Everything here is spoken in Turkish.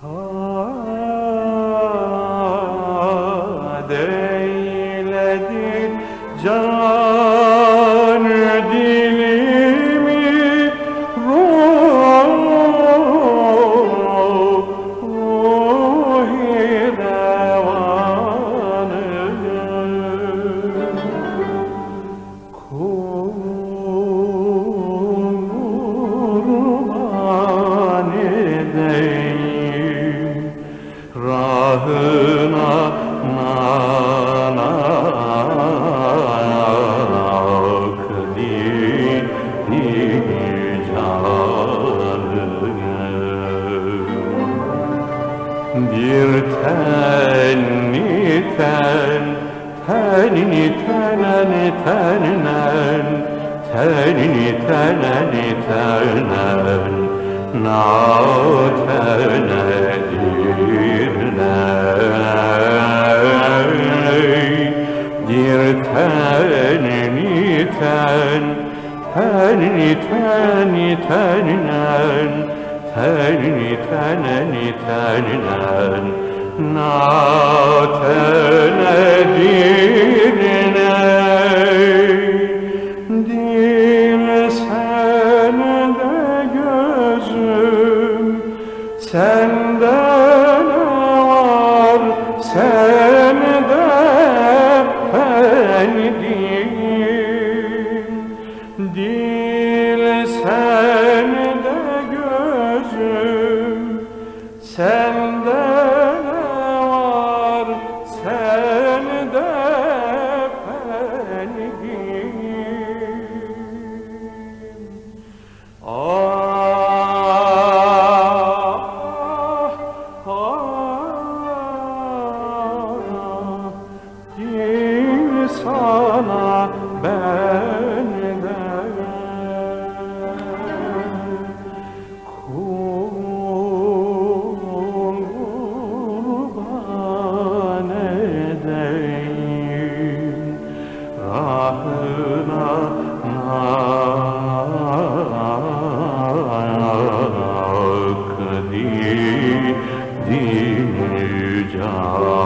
Şad eyledin can rahına nanak din canım bir tenni ten, tenni tenen tenen, tenni tenen tenen, na ten, tenni tenni tenen, tenni tenni tenen, na tenedir ney. Dil sende gözüm, sende ne var, sende sende ne var, sende efendim. Ah, ah, dil sana benden Hadi mücadele